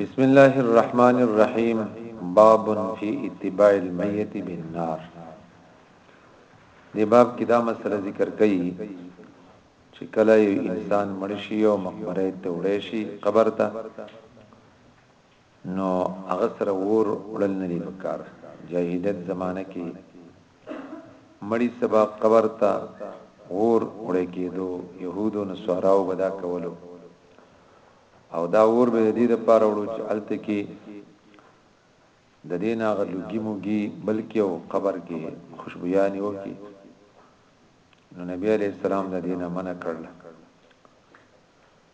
بسم الله الرحمن الرحيم باب في اتباع الميت بالنار دی باب کې دا مسله ذکر کړي چې کله یو انسان مړ شي او مقبره ته وړي شي قبر ته نو هغه سره اور وړل نه دي په کار جاهلیت زمانه کې مړی سبا قبر ته اور وړي کېدو يهودو نصاراو بدا کولو او دا اور به دې د پاره وړو چې الته کې د دې ناغه لوګي موګي بلکې او قبر کې خوشبوياني وکي نو نبی عليه السلام د دې نه منع کړل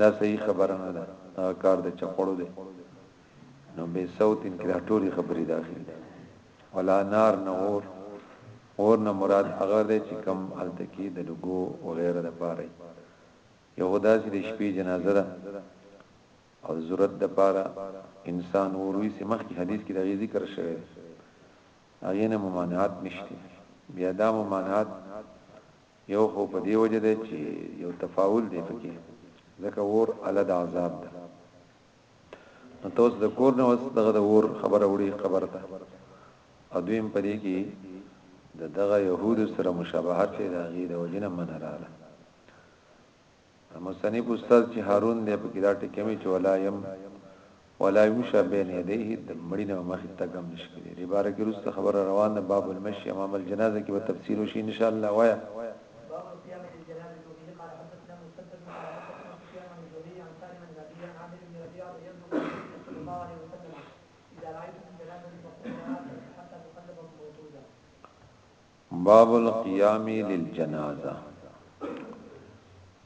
دا صحیح خبره نه ده دا کار د چپړو دی نو به صوت انکرا ټولي خبري داخلي ده ولا نار نه اور اور نه مراد هغه دی چې کم التکی د لګو او غیره د پاره یو خدا چې د شپې جنازه ده او ضرورت د پاره انسان وروي چې مخکې حدیث کې د ذکر شوی هغه نه ممانعات نشته بیا دا ممانعات یو خو په دې وجه دی چې یو تفاعل دی په کې ځکه اور اله د عذاب ده نو تاسو د کور نه وس دغه د اور خبره وړي خبر ده او دویم په دې کې د دغه يهودو سره مشابهت دی دا غي د وجنه من رااله مصنف استاد چې هارون دی په کې دا ټکی مې چې ولا يم ولا يمشى بين يديه د مړی نه مخ ته غم نشکی دی عبارت کې رسته خبره روان ده باب المشي امام الجنازه کې به تفسیر وشي ان شاء الله وایا باب القيام للجنازه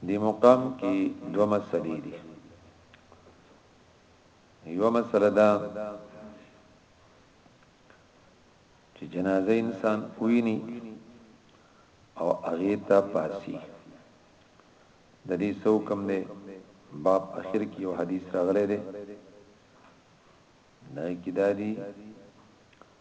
دی مقام کی دو مسلې دي یو مسله ده چې جنازه انسان ویني او هغه ته پاسي د دې سو کم نه باب اخر کې یو حدیث راغلی دی نه کیدادي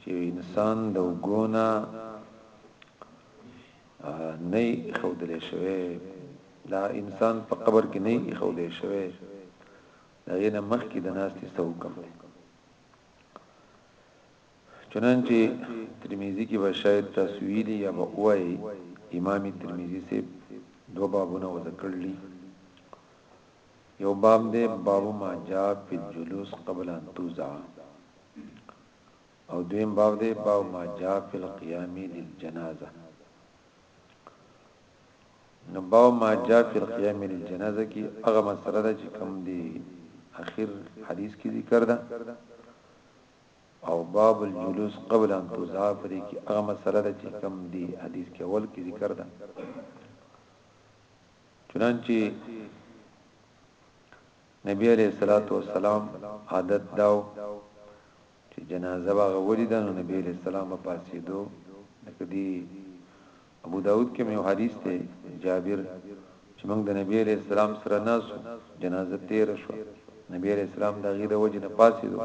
چې انسان د وګونه نه خودل شوی دا انسان په قبر کې نه خودل شوی دا یې نه مخ کې د ناس ته څو کم دی چنانچه ترمذی کې به شاید تاسو ویلي یا به وایي امام ترمذی سي دو بابونه وذکرلی یو باب دی باب ما جاء فی الجلوس قبل ان توزع او دویم باب دی باب ما جاء فی القیام للجنازه نو باب ما جاء فی القیام للجنازه کی هغه مسله ده چې کوم دی اخر حدیث کې ذکر ده او باب الجلوس قبل ان تزافر کی هغه مسله ده چې کوم دی حدیث کې اول کې ذکر ده چنانچه نبی علیه الصلاة والسلام عادت دا وو چې جنازه به هغه ولیده نو نبی علیه السلام به پاڅیدو لکه دی ابو داود کې یو حدیث دی جابر چې موږ د نبی علیه السلام سره ناسو جنازه تیر شو نبی علیه السلام د غیره وجه نه پاڅیدو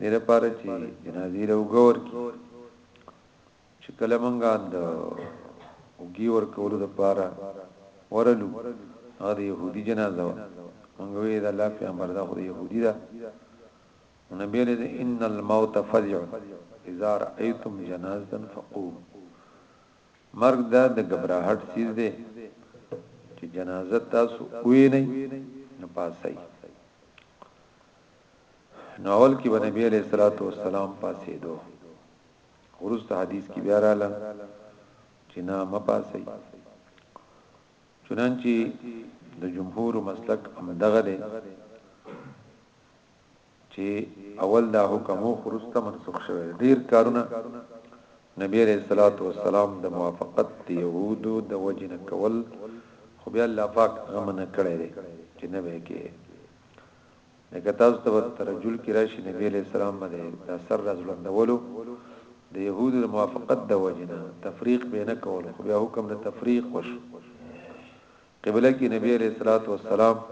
دې لپاره چې جنازې له وګور کې چې کله مونږه د وګي ور کولو د پاره ورلو هغه د يهودي جنازه و مونږ وی دا الله پیغمبر دا خو د يهودي دا نبی له ان الموت فزع اذا رايتم جنازه فقوم مرګ دا د غبرهټ چیز دی چې جنازه تاسو وې نه نه پاسای نو اول کې باندې نبی عليه الصلاه والسلام پاسې دوه وروسته حدیث کې بیا رااله چې نه مپاسي چنانچه د جمهور مسلک هم دغه دی چې اول دا حکم او خرسته منسوخ شوی ډیر کارونه نبی علیہ الصلوۃ والسلام د موافقت د يهودو د وجن کول خو بیا الله پاک غمنه کړی دی چې نه به کې لکه تاسو ته په ترجل کې راشي نبي عليه السلام باندې دا سر راځلندولو د يهودو د موافقت د وجنه تفريق به نه کول خو بیا حکم د تفريق وش قبله کې نبي عليه الصلاه والسلام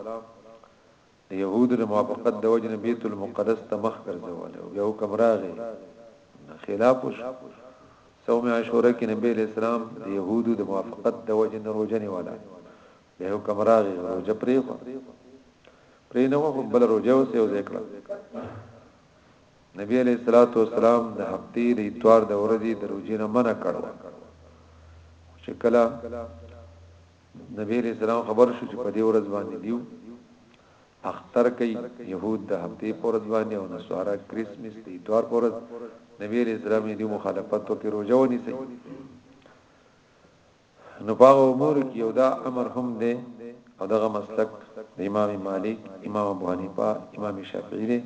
د يهودو د موافقت د وجنه بیت المقدس ته مخ ګرځول او یو کمراغه خلاف وش سوم عاشوره کې نبی اسلام د يهودو د موافقت د وجنه روزنه ولا بیا حکم راغی روزه پرې خو پرې نه وو بل روزه اوس یو ذکر نبی علیہ الصلوۃ والسلام د هفتی د اتوار د ورځې د روزې نه منع کړو چې کله نبی علیہ السلام خبر شو چې په دې ورځ باندې دیو اختر کوي يهود د هفته پورز باندې او نصارا کریسمس دی دوار پورز نبی رسول الله دی مخالفت او کې روزه ونی سي نو په هغه امور کې یو دا امر هم دی او دغه مسلک د امام مالک امام ابو حنیفه امام شافعی دی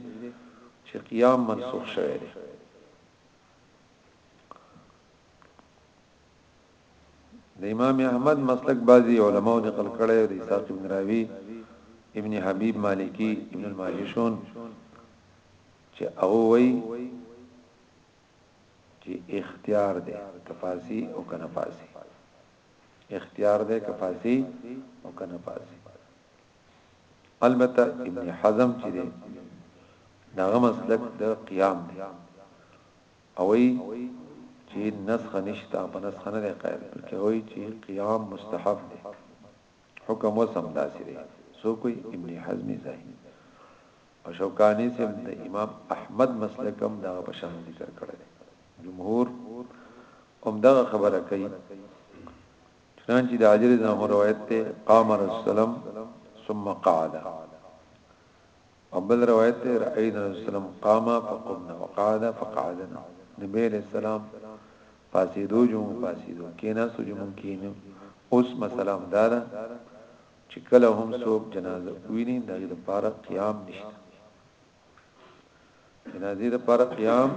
چې قیام منسوخ شوی دی د امام احمد مسلک بعضی علماو نقل کړی دی اسحاق بن راوی ابن حبیب مالکی ابن الماجشون چې هغه وایي چی اختیار دی که فاسی او که نه فاسی اختیار دی که فاسی او که نه فاسی البته ابن حزم چی دی داغه مسلک د قیام دی او ای چی نسخ نشتا په نسخ نه دی قائل بلکه او ای چی قیام مستحب دی حکم وسم داسی دی سو کوئی ابن حزم زاهی او شوکاني صاحب د امام احمد مسلک هم دغه په شان ذکر کړی دی جمهور هم دغه خبره کوي چنانچه د علی رضی الله روایت ته قام رسول سلام ثم قعد ابل روایت ته رأينا رسول سلام قام فقمنا وقعد فقعدنا نبی علیہ السلام فاسیدو جو فاسیدو کینا سو جو کینو اوس مسلام دارا چې کله هم څوک جنازه وویني د هغې لپاره قیام نشته جنازې لپاره قیام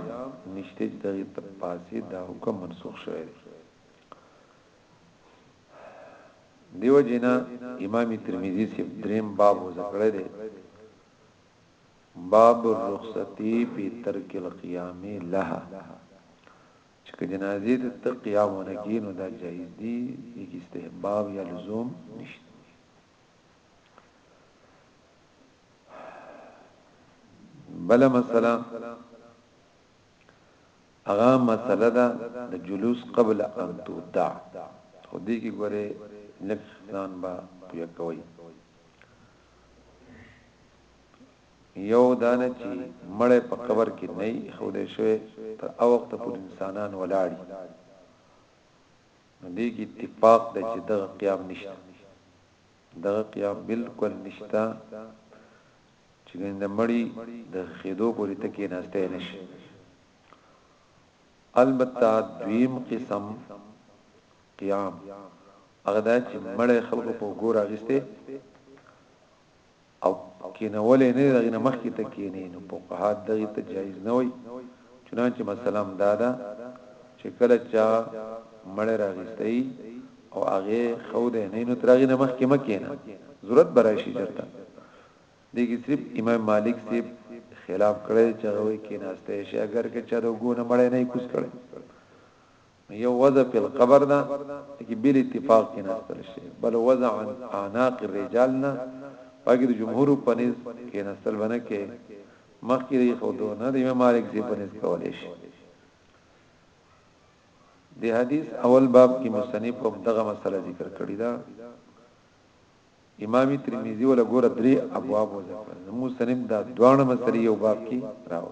نشته چې دغه تپاسې دا حکم منسوخ شوی دی دیو جنا امام ترمذی سی دریم باب ذکر دی باب الرخصتی فی ترک القیام لها چې که جنازې ته ته قیام ونه کړې نو دا جایز دي دې کې استحباب یا لزوم نشته بل مسله اغا مسله ده د جلوس قبل ان تودع خو دې کې ګوره لکه ځان با پویا کوي یو دا نه چی مړی په قبر کی نه ایښودل شوی تر هغه وخته پوری انسانان ولاړ یی نو دی کی اتفاق دی چی دغه قیام نشته دغه قیام بلکل نشته چی ګنی د مړی د خیدو پوری ته کیناسته نشی البته دویم قسم قیام هغه دا چې مړې خلکو په ګور اغسته او کینول یې نه دي دغه نه مخکې ته کیني نو فقها دغه ته جایز نه وایي چنانچه مسله هم دا ده چې کله چا مړی راغیستی او هغه خوده نه نو ترغه نه مخکې مکینه ضرورت برای شي چرته دغه صرف امام مالک سی خلاف کړی چې هغه کې ناشته شي اگر که چا د وګونه مړی نه کوس کړي یو وضع فی القبر ده چې بل اتفاق کې نستل شي بل وضع عن اعناق الرجال نه پاګه د جمهور په نس کې نستل بنه کې مخکې دی خو دو نه دی مالک زی په نس کولې شي د حدیث اول باب کې مصنف په دغه مسله ذکر کړی دا امام ترمذی ولا ګور درې ابواب ذکر مو سنیم دا دوه مسری یو باب کې راو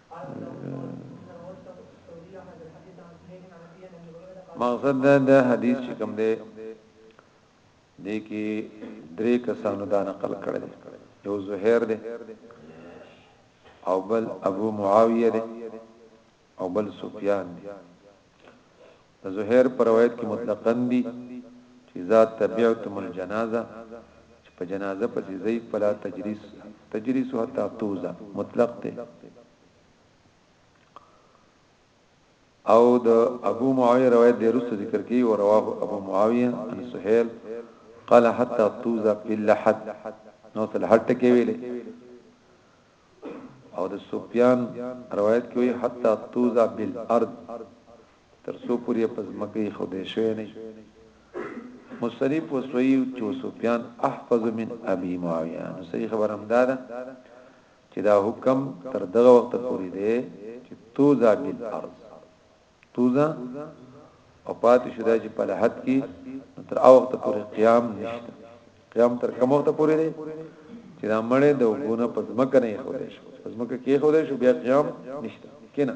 مقصد دا د حدیث چې کوم دی د کې درې کسانو دا نقل کړل یو زهیر دی او بل ابو معاویه دی او بل سفیان دی د زهير په روايت کي مطلقاً دي چي اذا تبعتم الجنازه چي په جنازه پسي ځئ فلا تجلس تجلسو حتي توضع مطلق دی او د ابو معاويه روايت دی رسو ذکر کي او رواه ابو معاويه عن سهيل قال حتى توضع في اللحد نو تل هټ کې ویلې او د سفيان روايت کوي حتى توضع بالارض تر څو پورې په ځمکه ایښودل شوی نه وي مصنف وسوي چې سفیان احفظ من ابي معاويه نو صحیح خبر هم دا ده چې دا حکم تر دغه وخت پورې دی چې توزا بل ارض توزا او پاتې شو دا چې په لحد کې تر او وخت پورې قیام نشته قیام تر کوم وخت پورې دی چې دا مړې د وګونه په ځمکه نه خو دی شو په ځمکه کې خو دی شو بیا قیام نشته کینه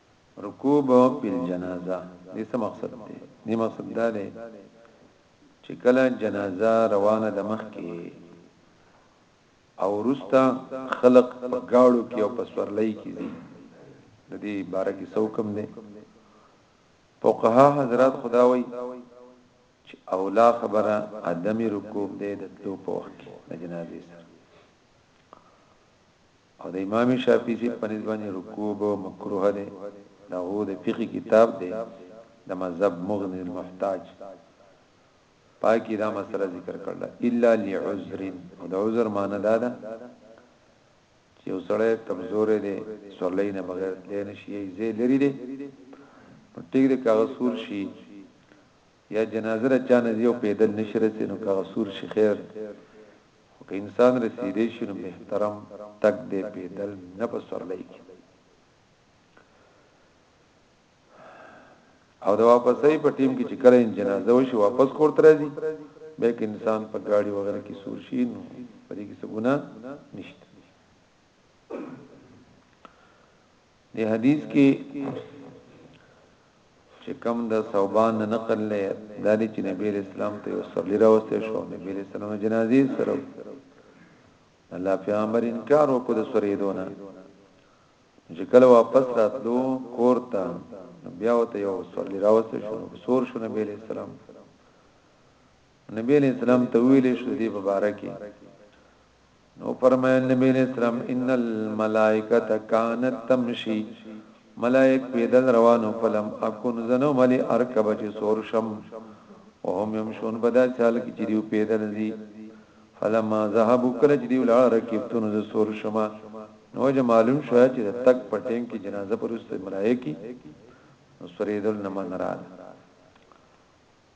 رکوب فی الجنازه دې څه مقصد دی دې مقصد دا دی چې کله جنازه روانه د مخ کې او رستا خلق په گاړو کې او په سورلۍ کې دي د دې باره کې څو کم دي فقها حضرات خداوي چې اولا خبره عدم رکوب دې د تلو په وخت کې د جنازې سره او د امام شافعی صیب په نسبت باندې رکوب مکروه دی د هغو د فقه کتاب دی د مذهب مغنی المحتاج پاکی دا مسله ذکر کړل الا لعذر او د عذر معنی دا ده چې وسړی کمزور دی سورلې نه بغیر لین شي زی لري دی ټیک د کاغذ سور شي یا جنازه د چا نه ځي او پیدل نه شي رسېدای نو که هغه سور شي خیر دی خو که انسان رسېدای شي نو محترم تګ دی پیدل نه په سورلۍ کې او د واپسې په ټیم کې چې کله جنازه وشي واپس کور ته راځي به کې انسان په گاډي وغیرہ کې سور شي نو په دې کې څه ګناه نشته دی حدیث کې چې کوم د صوبان نه نقل لې دالي چې نبی اسلام ته یو سړی راوسته شو نبی اسلام جنازي سره الله پیغمبر انکار وکړ د سریدونه چې کله واپس راتلو کور ته بیا وته یو سړی راوسته شو سور شو نبی اسلام نبی اسلام ته ویلې شو دی مبارکي نو فرمایل نبی علیہ السلام ان الملائکه کانت تمشي ملائک پیدل روانو فلم اكن زنو ملي اركب چې سور شم وهم يمشون بدا چال کې چې دیو پیدل زی فلما ذهبوا کله چې دیو لار رکبتون ز سور شما نو جه معلوم شو چې د تک په ټیم کې جنازه پرسته ملایکی نو سریدل نه من را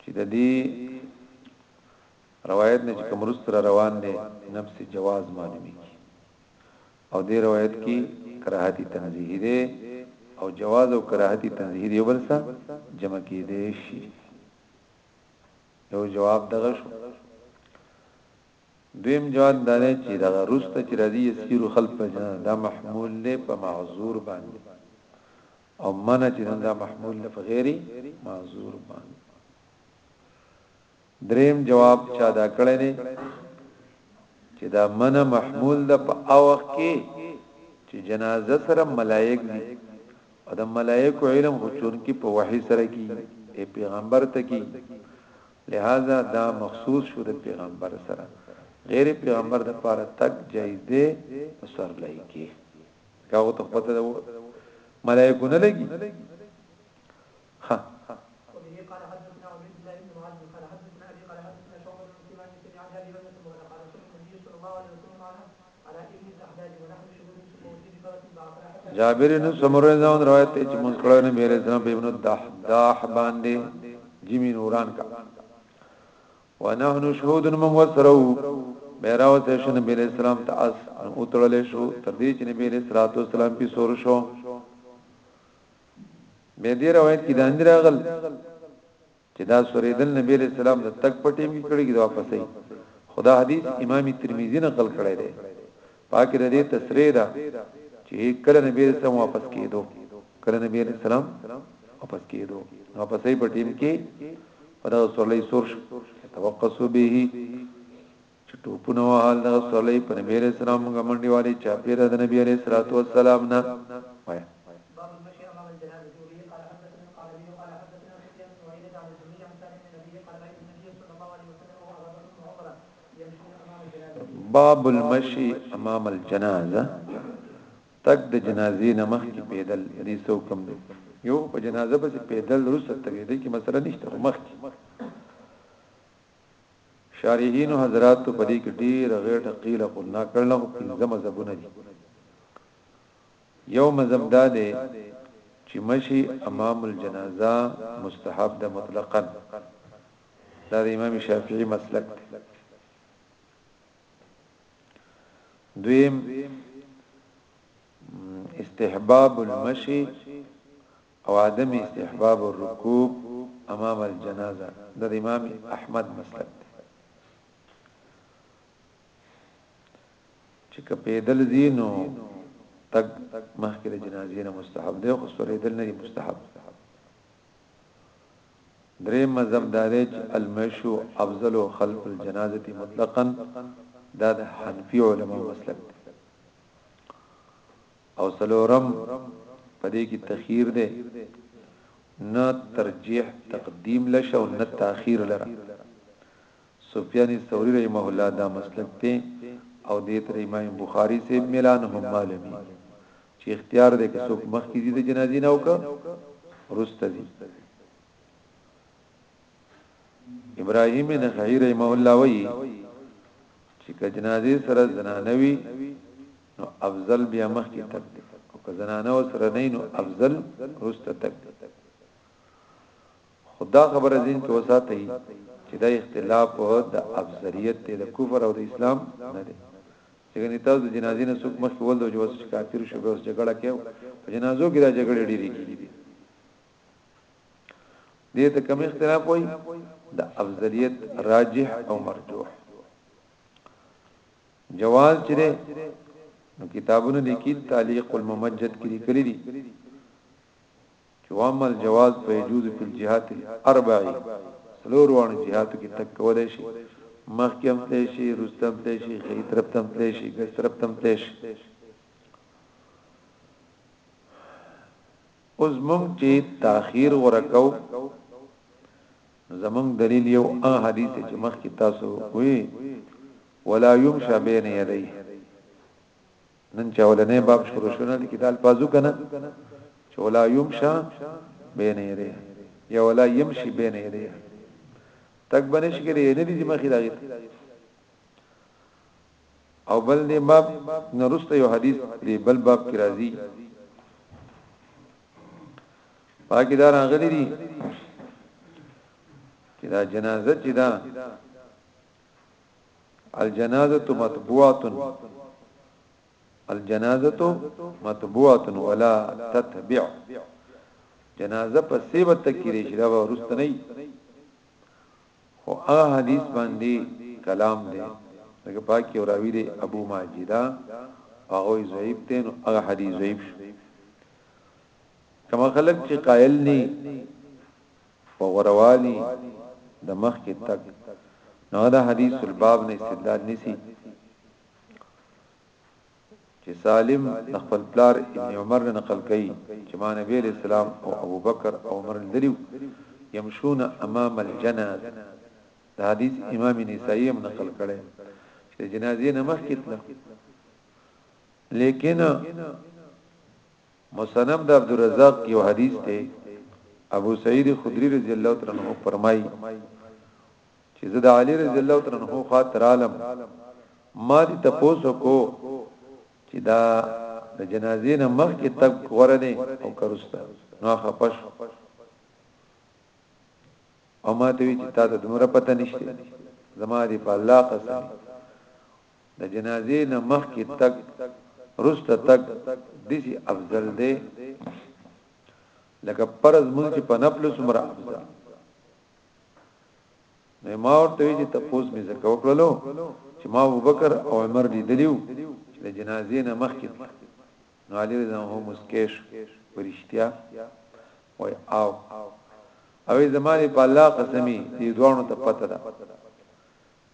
چې د دې روایت نه چې کوم رستر روان دی نفس جواز معلومي او دې روایت کې کراهتي تنزیه دی او جواز او کراهتي تنزیه دی بل څه جمع کې دی شي یو جواب دغه شو دویم جواب دا دی چې دا رسته چې راځي یسیر خلف جنا دا محمول له په معذور باندې او منه چې نن دا محمول لفظ غیر معذور باندې دریم جواب چا دا کړی دی چې دا من محمول ده په اوخ کې چې جنازه سره ملائک دي او د ملائکو علم خچون کې په وحي سره کې ای پیغمبر ته کې لہذا دا مخصوص شو د پیغمبر سره غیر پیغمبر د پاره تک جایز دی سر لای کې کاغو ته پته ده ملائکه نه لګي ها جابر بن سمره زاون روایت ته چې مونږ کړه نه بیره زنه په ابن الدحداح باندې جمی نوران کا ونحن شهود موږ ورسره وو به راوته شو نبی اسلام ته اس نو اتړل شو تر دې چې نبی علیہ الصلوۃ والسلام په سور شو به دې روایت کې داندې راغل چې دا سوریدل نبی علیہ السلام د تک پټیم کې کړي کې واپسې خدا حدیث امام ترمذی نقل کړی دی پا کې د دې تصريح ده چې کله نبي عليه السلام واپس کېدو کله نبي عليه السلام واپس کېدو نو په صحیح په ټیم کې په دا سورلې سور توقصو به چې ټوپونه وهل د سورلې په نبی عليه السلام غمنډي والي چا پیره د نبی عليه السلام نه وای باب المشي امام الجنازه تک د جنازې نه مخکې پیدل دې سو کم دی یو په جنازه پسې پیدل رسد تګې دې کې مسله نشته مخکې شارحین حضرات ته پدې کې ډېر غیر تقیل او نه کړل خو پنځه مذهبونه دي یو مذهب دا دی چې مشي امام الجنازه مستحب ده مطلقاً دا د امام شافعي مسلک دی دویم استحباب المشي او عدم استحباب الركوب امام الجنازه د امام احمد مسلک دی چې کپیدل زینو تک مخکې د جنازې نه مستحب دی خو سورې دل نه مستحب دریم مذهب دادی چې المشو افضل خلف الجنازة مطلقا دا د حنفی علماء مسلک دی او سلورم پدې کې تخیر دی نه ترجیح تقدیم لشه او نه تاخیر لره سفیان ثوری رحمه الله دا مسلک ته او دې تر امام بخاری سیب ملان هم معلومی چې اختیار دې که څوک مخ کې دي جنازي نه وکړه رسته دي ابراهیم نخعی رحمه الله وی چې کجنازي سره زنانوي نو افضل بیا مخ کې تک دي او که زنانو سره نه نو افضل رسته تک دي خو دا خبره ذهن کې وساتئ چې دا اختلاف د افضلیت دی، د کفر او د اسلام نه دی. ځکه نو تاسو د جنازې نه څوک مخکې ولدو چې اوس کافر شو، بیا اوس جګړه کوي. په جنازو کې دا جګړې ډېرې کېږي. دې ته کوم اختلاف وایي؟ د افضلیت راجح او مرجوح جواز چې نو کتابونه لیکي تعلیق الممجد کې لیکلي دي چې واما الجواز فيجوز في الجهات الاربع څلور وانه جهاتو کې تک کولای شي مخکې هم تلې شي روسته هم تلې شي خې طرف هم تلې شي ګس طرف هم تلې شي اوس مونږ چې تاخير ورکاو زمونږ دلیل یو ا حدیث چې مخکې تاسو وی ولا يمشى بين يديه نن چې اولنې باب شروع شونه لیکي دا الفاظو کنه چې ولا يمشى بين يديه یا ولا يمشي بين يديه تک بنش کړي نه دي مخې داږي او بل دې باب نورسته یو حدیث دې بل باب کې راځي پاکی دار اغلی دی چې دا جنازه چې دا الجنازه مطبوعه الجنازه مطبوعه ولا تتبع جنازه په سیبه تکری شي دا ورست نه خو ا حدیث باندې کلام دی دغه پاکي راوی دی ابو ماجدا هغه ضعیف دی نو هغه حدیث ضعیف کما خلق چې قائل ني په غوره والي د مخکې تګ نو دا حدیث الباب نه استدلال نسی چې سالم د خپل پلار ابن عمر نه نقل کړي چې ما نبی علیہ السلام او ابو بکر او عمر دلیو يمشون امام الجناز دا حدیث امام نسائی هم نقل کړي چې جنازې نه مخکې تل لیکن مسنب د عبدالرزاق یو حدیث دی ابو سعید خدری رضی الله تعالی عنہ فرمایي چې زه د علی رضی الله تعالی عنہ خاطر عالم ما دي تاسو کو چې دا د جنازې نه مخکې تک غره دي او کرسته نو خپش او ما ته وی چې تا ته دمر پته نشته زما دي په الله قسم د جنازې نه مخکې تګ رسته تګ دسی افضل دی لکه پرز مونږ چې په نفل سمره افضل نو ما ورته وی چې تپوس مې زکه وکړلو چې ما ابوبکر او عمر لیدلیو چې د جنازې نه مخکې نو علي رضی الله عنه مسکیش ورشتیا وای او او زمانه په الله قسمی دې دوانو ته پته ده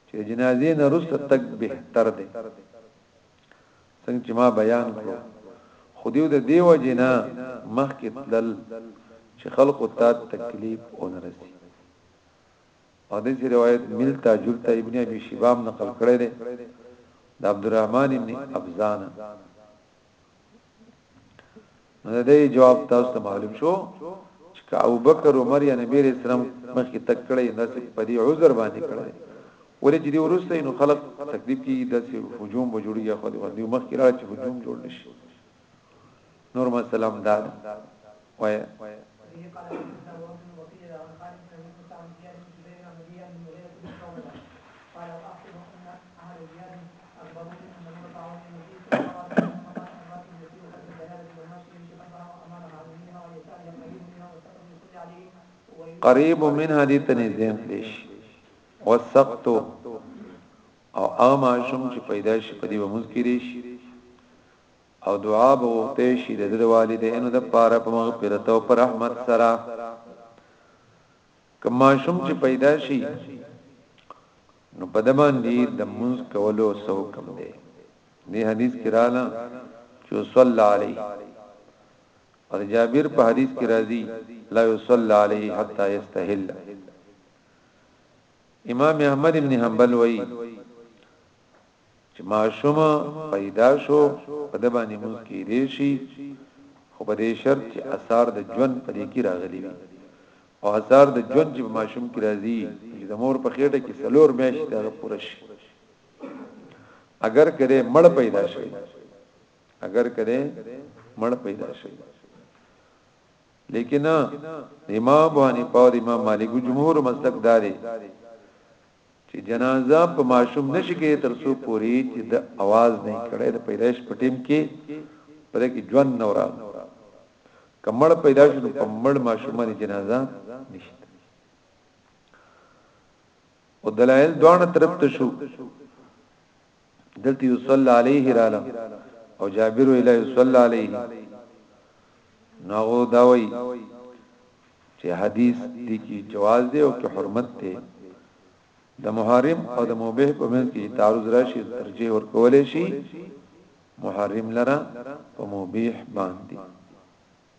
چې جنازې نه رسته تک بهتر دی څنګه چې ما بیان کړو خو دیو د دیو جنا مخکې تلل چې خلقو ته تکلیف اونرسي او د دې روایت ملتا جلتا ابن ابي شيبام نقل کړی دی د عبدالرحمن ابن ابزان نو د دې جواب تاسو ته معلوم شو چې ابو بکر عمر یا نبی رسول الله مخکې تک کړی دا چې په دې عذر باندې کړی ولې چې دی ورسته نو خلق تکلیف کی د هجوم به جوړي خو دی باندې مخکې را چې هجوم جوړ نشي نور مسلام دا وای قریب من هدی تنی زین دیش وسقط او اما شم چې پیدا شي په دې ومز کې ریش او دعا به وخته شي د والدینو د پاره په مغفرت او پر رحمت سره کوم ماشوم چې پیدا شي نو په دمان دی د منځ کولو سو کم دی دی حدیث کې رااله چې صلی علی اور جابر په حدیث کې راځي لا یصلی علی حتا یستحل امام احمد ابن حنبل وای چې ماشوم پیدا شو په د باندې موږ کې دی شي خو په دې شرط چې اثار د ژوند په دې کې راغلي وي او اثار د ژوند چې ماشوم کې راځي چې د مور په خېټه کې سلور میاشتې دا پوره شي اگر کړه مړ پیدا شي اگر کړه مړ پیدا شي لیکن امام بوانی پاو امام مالک جمهور مسلک داري چې جنازه په ماشوم نشي کېدای تر څو پوري چې د اواز نه کړي د پیدایش په ټیم کې پر کې ژوند نه ورا کمړ پیدا شو په مړ ماشومانه جنازه نشته او دلایل دوه طرف ته شو دلته یصلی علیه رااله او جابر وی لا یصلی علیه نو دا وی چې حدیث دی کی جواز دی او کی حرمت دی د محرم او د مباح په منځ کې تعارض راشي ترجیح ورکول شي محرم لرا په مباح باندې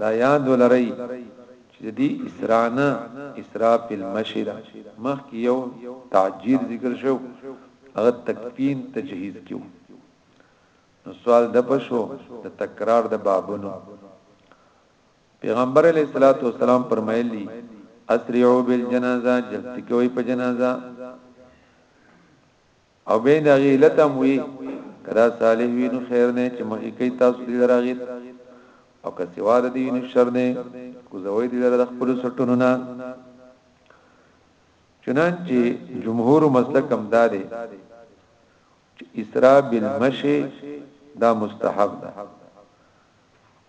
دا یاد ولرئ چې د دې اسراء نه اسراء فی المشی ده مخکې یو تعجیل ذکر شو هغه تکفین تجهیز کیو نو سوال د پښو د تکرار د بابونو پیغمبر علیه الصلاۃ والسلام فرمایلی اسرعوا بالجنازه جلتی کوي په جنازه او به د هغه علت هم وي کدا صالح وي نو خیر نه چې مخې کوي تاسو دې راغی او که سوار دی نو شر نه کوزوي دې لره خپل سټونو نه چنانچه جمهور مسلک هم دا دی چې اسراء بالمشي دا مستحب ده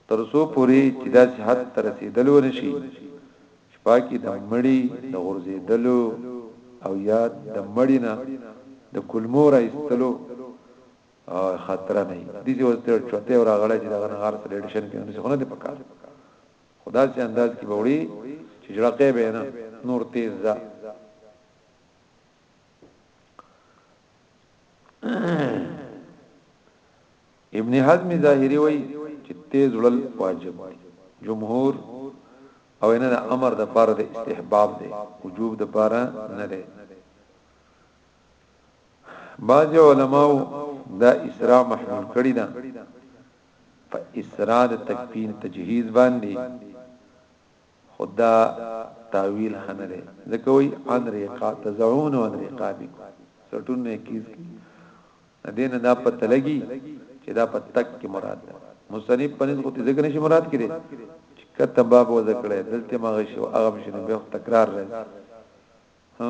تر څو پورې چې داسې حد ته رسېدل ونه شي چې په کې د مړي د غورځېدلو او یا د مړي نه د کولمو را ایستلو خطر نه وي دې اوس ته چوته او راغله چې دغه نهار سره ډېر شن کې نه څونه دې پکار خدا سي انداز کې بوړي چې جړقې به نه نور تیز ده ابن حزم ظاهری وای چې تیز وړل واجب دی جمهور او نه د امر د پاره د استحباب دی وجوب د پاره نه دی بعض علماء دا اسراء محمول کړی دا په اسراء د تکفین تجهیز باندې خو دا تاویل ښه نه دی ځکه وایي، عن رقاب تضعون عن رقابکم سرټونونه یې کیز کړي له دې نه دا پته لګي چې دا په تک کې مراد ده مصنف په نس خو دې ذکر نشي مراد کړي چې کته باب و ذکر دلته مغه شو هغه مشنه به تکرار راځي ها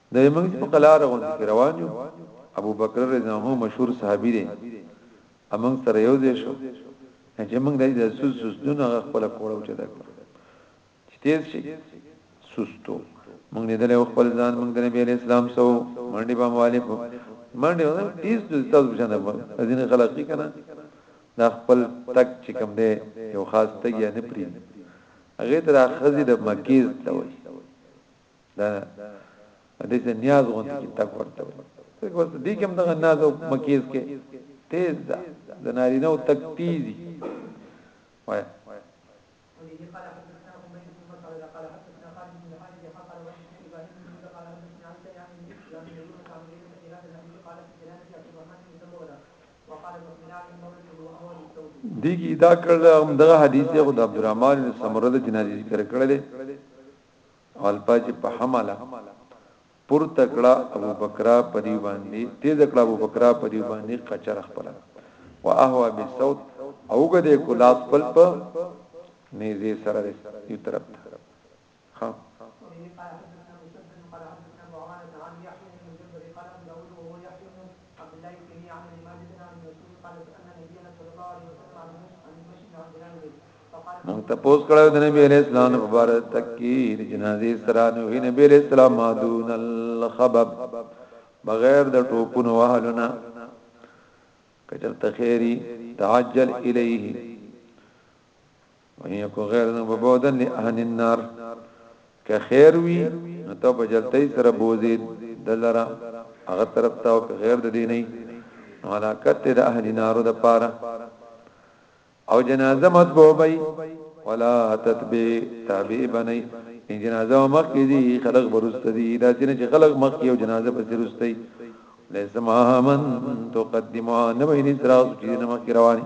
د یمن په قلاره غونډه کې روان یو ابو بکر رضی الله عنه مشهور صحابي دی امنګ سره یو ځای شو چې موږ د دې سوس سوس دونه خپل کوړه او چدا کړ چې تیز شي سستو موږ نه دلې خپل ځان موږ د نبی اسلام سو منډي په مالک منډي ونه تیز د تاسو په شان ازین خلق کنا دا خپل تک چې کم دی یو خاص تګ یا نه پری هغه تر اخزي د مکیز ته وای دا دې ته نیاز غونډه کې تک ورته وي څنګه ورته دې کوم دغه ناز او مکیز کې تیز ده د نارینه او تک تیزی وای دیږي دا کړل هم دغه حدیث یو د عبدالرحمن بن سمره د جنازې ذکر کړل غلطه چې په حمله پورته کړه ابو بکر په دی باندې تیز کړه ابو بکر په دی باندې قچر خپل واهوا بالصوت اوګه دې کو لاس خپل په نيزه سره یو طرف ته ها موږ ته پوس کړو د نبی علیہ السلام په بار تکي د جنازې سره نو نبی علیہ السلام مادون الخبب بغیر د ټوپونو وهلونه کچر تخیری تعجل الیه وهي کو غیر نه بودن له اهل النار که خیر وی نو ته په جلتې سره بوزي دلرا هغه طرف ته او که غیر د دې نه ملاقات د اهل نارو د پاره او جنازه متبوع بی ولا تتبع تابع بنی ان جنازه مخ کی دی خلق برست دی دا سینه چې خلق مخ کی او جنازه پس رستی لیس ما من تقدمها نو یې سره چې نه مخ رواني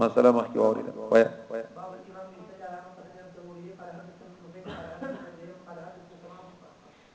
مسله مخ کی وره وایا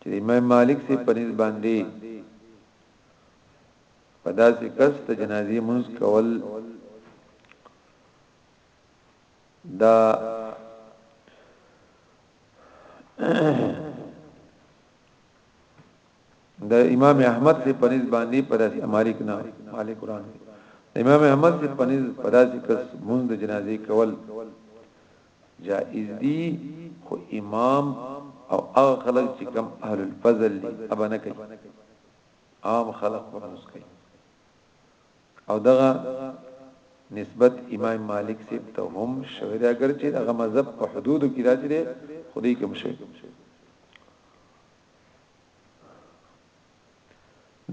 چې د امام مالک سي په نس باندې په داسې کس ته جنازي منځ کول دا د امام احمد سي په نس باندې په داسې مالک نه مالک قران امام احمد سي په نس په داسې کس منځ د جنازي کول جائز دي خو امام او هغه خلق چې کم اهل الفضل دي ابا نه کوي عام خلق ورمز کوي او دغه نسبت امام مالک سیب ته هم شوی دا اگر چې دغه مذهب په حدودو کې راځي دی خدای کوم شي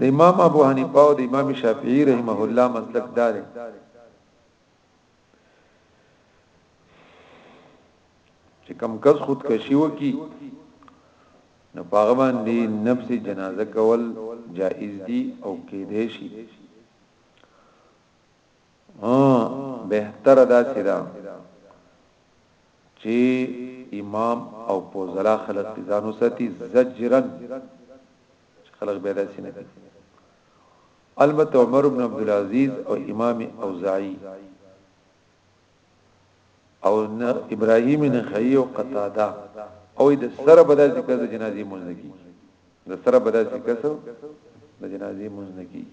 د امام ابو حنیفه او د امام شافعی رحمه الله مسلک دار چې کم کس خودکشي وکي نو پاغه باندې نفس جنازه کول جائز دي او کې دي شي ها بهتر دا سره چې امام او پوزلا خلق ځانو ساتي زجرن خلق به داسې نه کوي البته عمر ابن عبدالعزیز او امام اوزاعی او ابراهیم نخعی او قتاده او د سره بدا ذکر د جنازي مونږ نه کی د سره بدا ذکر سو د جنازي مونږ نه کی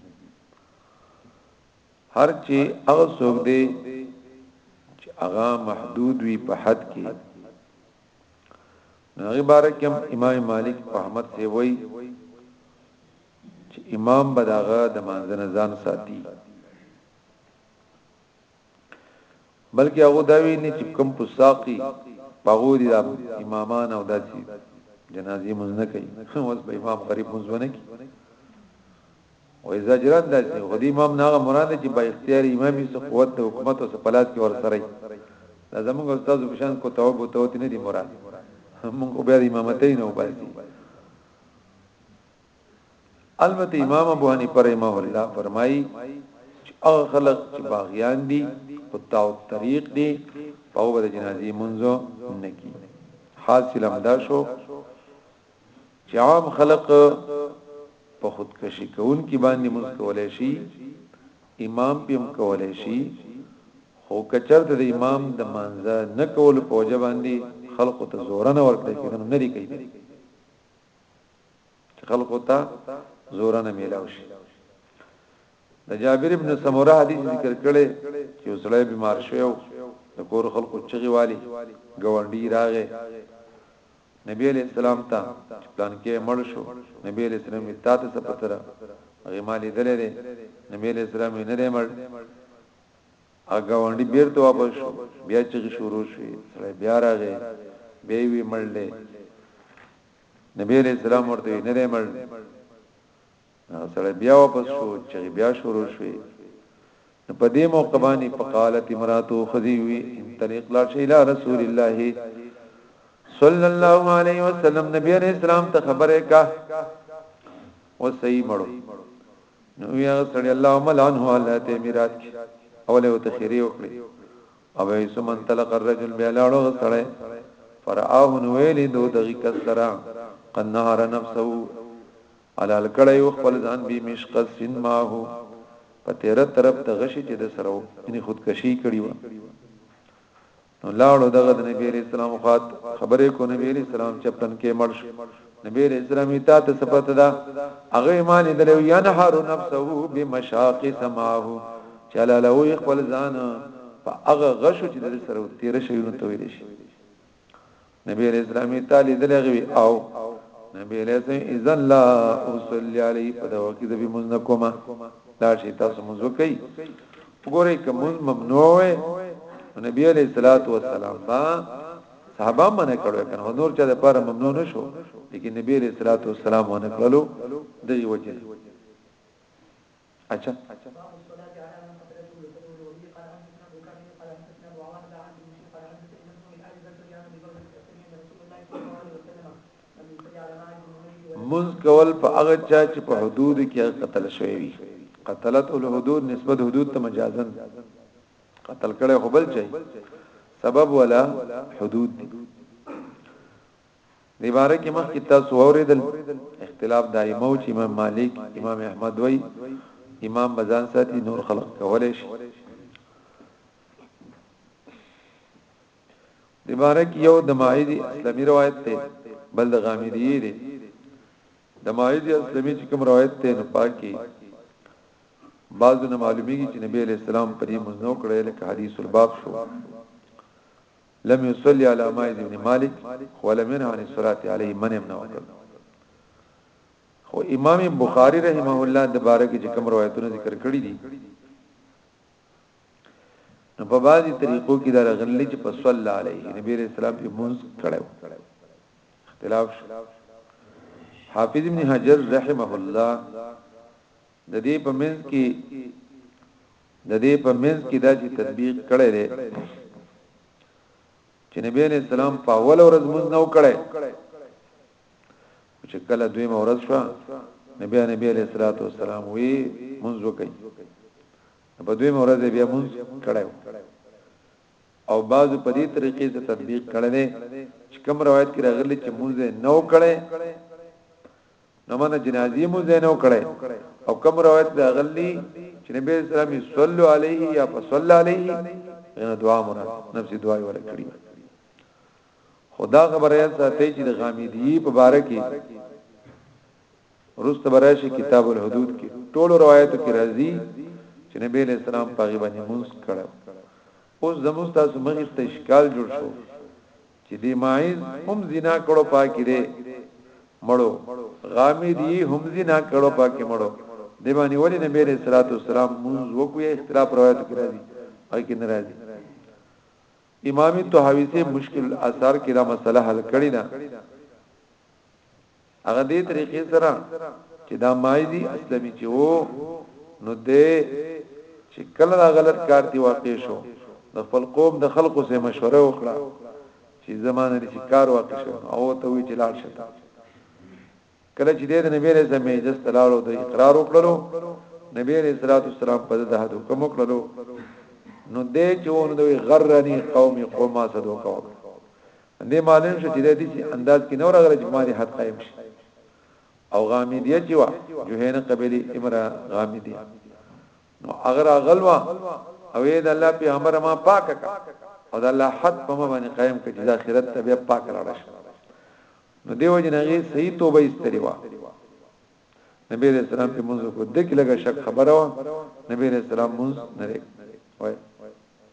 هر چې هغه څوک دی چې هغه محدود وي په حد کې هغه بارکم امام مالک احمد سی وای چې امام به د هغه د لمانځه نه ځان ساتي بلکې هغه دا وی نه چې کم پساقي هغه دي د امامان او داسي جنازي مونږ نه کوي اوس به امام غریب مونږ ونه کوي او اذا جرات داسي خو دې امام نه مراد چې با اختیار امامي سو قوت د حکومت او سپلات کې ور سره دا زمونږ استاد په شان کو توب او توت نه دي مراد مونږ بیا امامتین او باسي البته امام ابو حنیفه رحمه الله فرمایي چې هغه خلک چې باغیان دي قطاع الطريق دي په هغه د جنازي منځو نه کی حاصل همدا شو چې عام خلق په خودکشي کون کې باندې مونږ کولای شي امام پم کولای شي خو کچرته د امام د مانزه نه کول په وجه باندې خلق ته زور نه ورکړي کېدنه نه لري کوي چې خلکو ته زورنه میلاو شي د جابر ابن سموره حدیث ذکر کړي چې وسړی بیمار شوی د کور خلکو چغي والی گاونډي راغې نبی علیہ السلام ته پلان کې مړ شو نبی علیہ السلام ته ته سپتره هغه مالی دلې دې نبی علیہ السلام یې نه مړ هغه ونډي بیرته واپس شو بیا چې شروع شوې سره بیا راغې به وی مړلې نبی علیہ السلام ورته نه دی مړ سره بیا واپس شو چې بیا شروع شوی په دې موقع باندې فقالت امراتو خذي وي انطلق لا شي الى رسول الله صلی الله علیه وسلم نبی علیہ السلام ته خبره کا او صحیح مړو نو یا صلی الله ملان هو الله ته میرات اوله او تخری وکړي او ای ثم انطلق الرجل بیا لاړو سړی فرآه نو ویل دو دغی کس سرا قد نهر نفسه علال کړی خپل ځان به مشق سن ماه په تیر طرف د غشي چې د سره یعنی خودکشي کړی و نو لاړو دغه د نبی رسول الله خبرې کو نبی رسول الله چپن کې مړ شو نبی علیہ السلام تا ته صفت دا هغه ایمان دلو ینحر نفسه بمشاق سماه چلا له خپل ځان په هغه غشو چې د سره تیر شي نو تویل شي نبی علیہ السلام تعالی دلغوی او نبی علیہ السلام اذن لا اصلی علی په دا وخت د بمزن کومه دا شي تاسو مزو کوي وګورئ کوم ممنوع نبی علیہ الصلوۃ والسلام با صحابه منه کړو کنه نور چا د پاره ممنوع نشو لیکن نبی علیہ الصلوۃ والسلام ونه کړلو د یو وجه اچھا منز کول په هغه چا چې په حدود کې قتل شوی وي قتلت الحدود نسبت حدود ته مجازن قتل کړي خو بل چي سبب ولا حدود دي دی باره کې مخکې تاسو اوریدل اختلاف دایمو چې امام مالک امام احمد وای امام بزان ساتي نور خلق کولای شي دی باره کې یو د ماعدی اسلامي روایت ته بل د غامدی دی د ماعدی اسلامي چې کوم روایت ته نه پاکي بعضو نه معلومیږي چې نبی علیہ السلام په دې منځ نو کړی لکه حدیث الباب شو لم يصلي على ماعز بن مالك ولم ينه عن الصلاه عليه من امنع وکړ خو امام بخاری رحمه الله د بارک چې کوم روایتونه ذکر کړی دي نو په بعضي طریقو کې دا غلې چې په صلی الله علیه نبی رسول الله په منځ کړو اختلاف شو حافظ ابن حجر رحمه الله د دې په منځ کې د دې په منځ کې دا چې تطبیق کړي دي چې نبی علیہ السلام په اول ورځ مونږ نو کړي چې کله دوی مورز شو نبی نبی علیہ الصلوۃ والسلام وی مونږ وکړي په دوی مورز بیا مونږ کړي او بعض په دې طریقې ته تطبیق کړي چې کوم روایت کې راغلي چې مونږ نو کړي نو من جنازي مو زینو کړي او کوم روایت دا غلي چې نبی اسلام صلی علیه یا صلی علیه غنه دعا مون نفس دعا ولا کړی خدا خبره ساتي چې د غامدی په باره کې رست براشي کتاب الحدود کې ټول روایتو کې راځي چې نبی اسلام په غیبه مونږ کړو اوس زموږ تاسو مغه ته اشکال جوړ شو چی دی ماعز هم زنا کړو پاکی دی مړو غامد یی هم زنا کړو پاکی مړو دی باندې ولی نبی علیہ الصلوۃ والسلام منز وکوی اختلاف روایت کې راځي او کې ناراضي امام طحاوی سے مشکل الاثار کې دا مسله حل کړی ده هغه دې طریقې سره چې دا مایدی اسلامي چې وو نو دې چې کله دا غلط کار دی واقع شو د خپل قوم د خلکو سره مشوره وکړه چې زمانه دې کار واقع شو او ته وی چې لاړ شته کله چې د نبی له زمې د استلالو د اقرار وکړلو نبی علیہ الصلوۃ والسلام په دغه حد حکم وکړلو نو دې چې ونه دوی غرنی قومي قومه صدو کوم دې معلوم شو چې د دې سي انداز کې نور غره جماعي حد قائم شي او غامدیه چې وا جوهین قبلی امرا غامدیه نو اگر غلوا او اې د الله پیغمبر ما پاک کا او د الله حد په ما باندې قائم کړي چې د آخرت ته بیا پاک راړش نو دیو جن هغه صحیح توبه استری وا نبی علیہ السلام په منځ کو دک لګه شک خبره وا نبی علیہ السلام منځ نه وای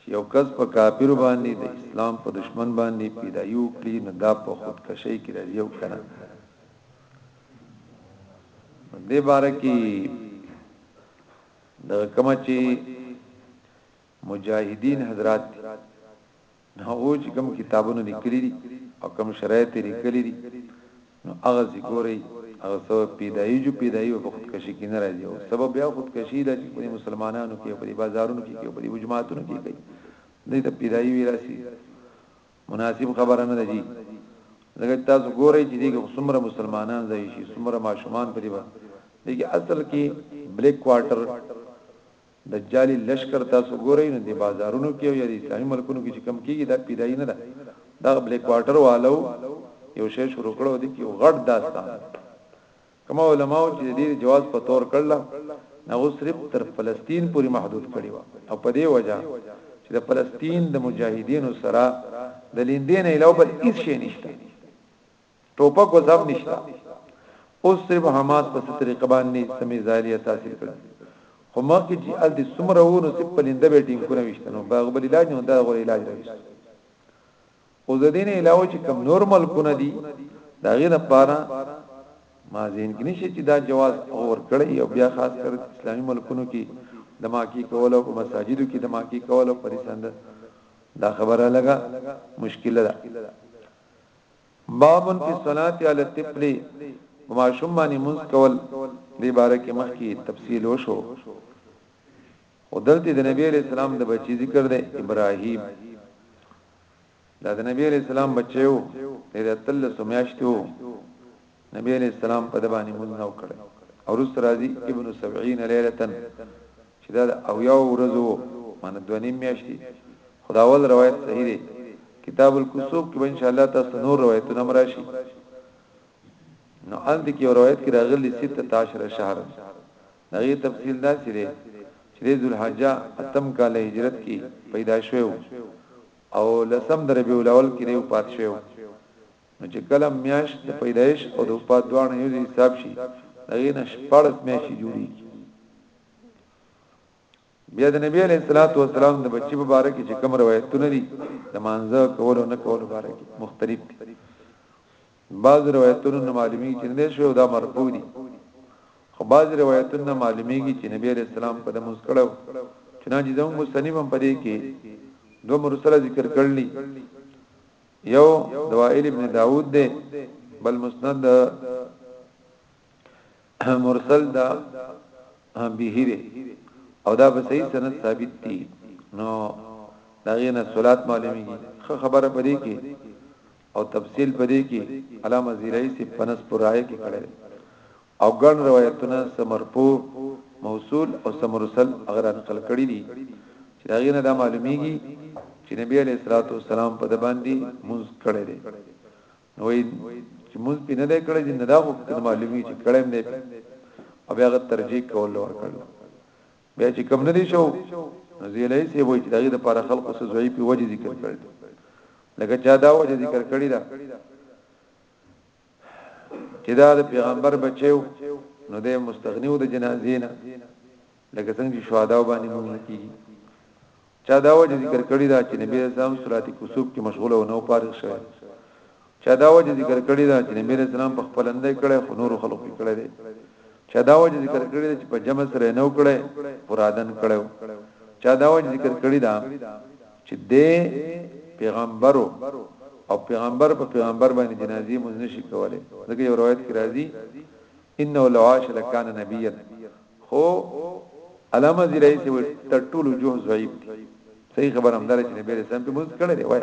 چې یو کس په کافرو باندې د اسلام په دښمن باندې پیدایي وکړي نو دا په خودکشۍ کې راځي او کنه نو دې باره کې د کوم چې مجاهدین حضرات نه او چې کوم کتابونه لیکلي دي او کوم شرایط لیکلي دي نو هغسې ګورئ هغه سبب پيدايي جو پيدايي به په خودکشي کې نه راځي او سبب بيا خودکشي ده چې په دې مسلمانانو کې او په دې بازارونو کې او په دې وجماعتونو کې کوي دې ته پيدايي وي راسي مناسب خبره نه ده جی لکه تاسو ګورئ چې دغه څومره مسلمانان ځای شي څومره ماشومان پرې و دغه اصل کې بلیک کوارټر دجالی لشکر تاسو ګورئ نو دی بازارونو کی او یا دی اسلامی ملکونو کی چی کم کیږی دا پیدایی نه ده دغه بلیک واټر والو یو شی شروع کړو دی کی یو غټ داستان کوم علماو چی دی دی جواز په تور کړل نغو صرف تر فلسطین پوری محدود کړی و او په دی وجه چی د فلسطین د مجاهدینو سره د لیندین علاوه بل هیڅ شی نشته ټوپک اوس هم نشته اوس صرف حماس په څه طریقه باندې سمې ځالې تاثیر کړي خو مخکې چې ال دې څومره وو نو سپ پلنده به ټینګ کونه وشتنو باغ بل علاج نه دا غوړي علاج راځي او زدين علاوه چې کم نورمال کونه دي دا غي د پاره ما زین کې نشي چې دا جواز اور کړی او بیا خاص کر اسلامي ملکونو کې دماکی کول او مساجدو کې دماکی کول او پرې سند دا خبره لګه مشکله ده باب فی الصلاة علی الطفل په ماشوم باندې مونږ کول دې باره کې مخکې تفصیل وشو او دلته د نبی علی السلام د بچی ذکر دی ابراهیم دا د نبی علی السلام بچیو د تل سمیاشتو نبی علیه السلام په ده باندې لمونځ نه و کړی او وروسته راځي ابن سبعین لیلة چې دا د اویاو ورځو وو معنی دوه نیم میاشتې خو دا اول روایت صحیح دی کتاب الکسوف کې به ان شاء الله تاسو نور روایتونه هم راشي نو ال دې کې روایت کې راغلي 16 شهر دغه تفصیل دا سره چې د ذوالحجه اتم کال هجرت کې پیدا شوی او لسم دربی الاول کې یو پات شوی نو چې کله میاشت د پیدایش او د وفات دواړه یو ځای حساب شي هغه نه شپږ میاشتې جوړیږي بیا د نبی علیہ الصلوۃ والسلام د بچی په باره کې چې کوم روایتونه دي د مانزه کول او نه کول باره کې مختلف دي بعض روایتونو نه معلومی چې نه شو دا مرفوع دي خو بعض روایتونو نه معلومیږي چې نبی علیہ السلام په دموس کړو چنانچې زموږ مستنیب هم پدې کې دو مرسله ذکر کړلی یو دوائل ابن داود دے بل مسند مرسل دا بیهی دے او دا په صحیح سند ثابت دي نو دا غینه صلات معلومی خو خبره پدې کې او تفصیل پدې کې علامه زیرای سی پنس پرای کې کړل او ګڼ روایتونه څه مرفوع موصول او څه مرسل هغه را نقل کړي دي چې دا غینه دا معلومیږي چې نبی علیه الصلاۃ والسلام په د باندې منځ کړي دي نو چې موږ په نه ده کړې چې نه دا خو کنه معلومي چې کړم دې او بیا غو ترجیح کول ور کړل بیا چې کم نه دي شو نو زیلای سی وای چې دغه د پر خلق اوس ضعیف وجه ذکر کړل لکه چا دا وجه ذکر کړی دا چې دا د پیغمبر بچو نو د مستغنیو د جنازې نه لکه څنګه چې شهدا باندې مونږ کیږي چا دا وجه ذکر کړی دا چې نبی اسلام صلات کسوب کې مشغوله او نو فارغ شوی چا دا وجه ذکر کړی دا چې نبی اسلام په خپل اندې کړه خو نور خلق یې کړی دی چا دا وجه ذکر کړی دا چې په جمع سره نو کړه فرادن کړو چا دا وجه ذکر کړی دا چې دی پیغمبر و او پیغمبر په پیغمبر باندې جنازي مونږ نشي کولای ځکه یو روایت کې راځي انه لو عاش لکان نبیا خو علامه زیرای سی وي تر ټولو جوه ضعیف دي صحیح خبر هم دار چې نبی رسول الله په مونږ کړه دی وای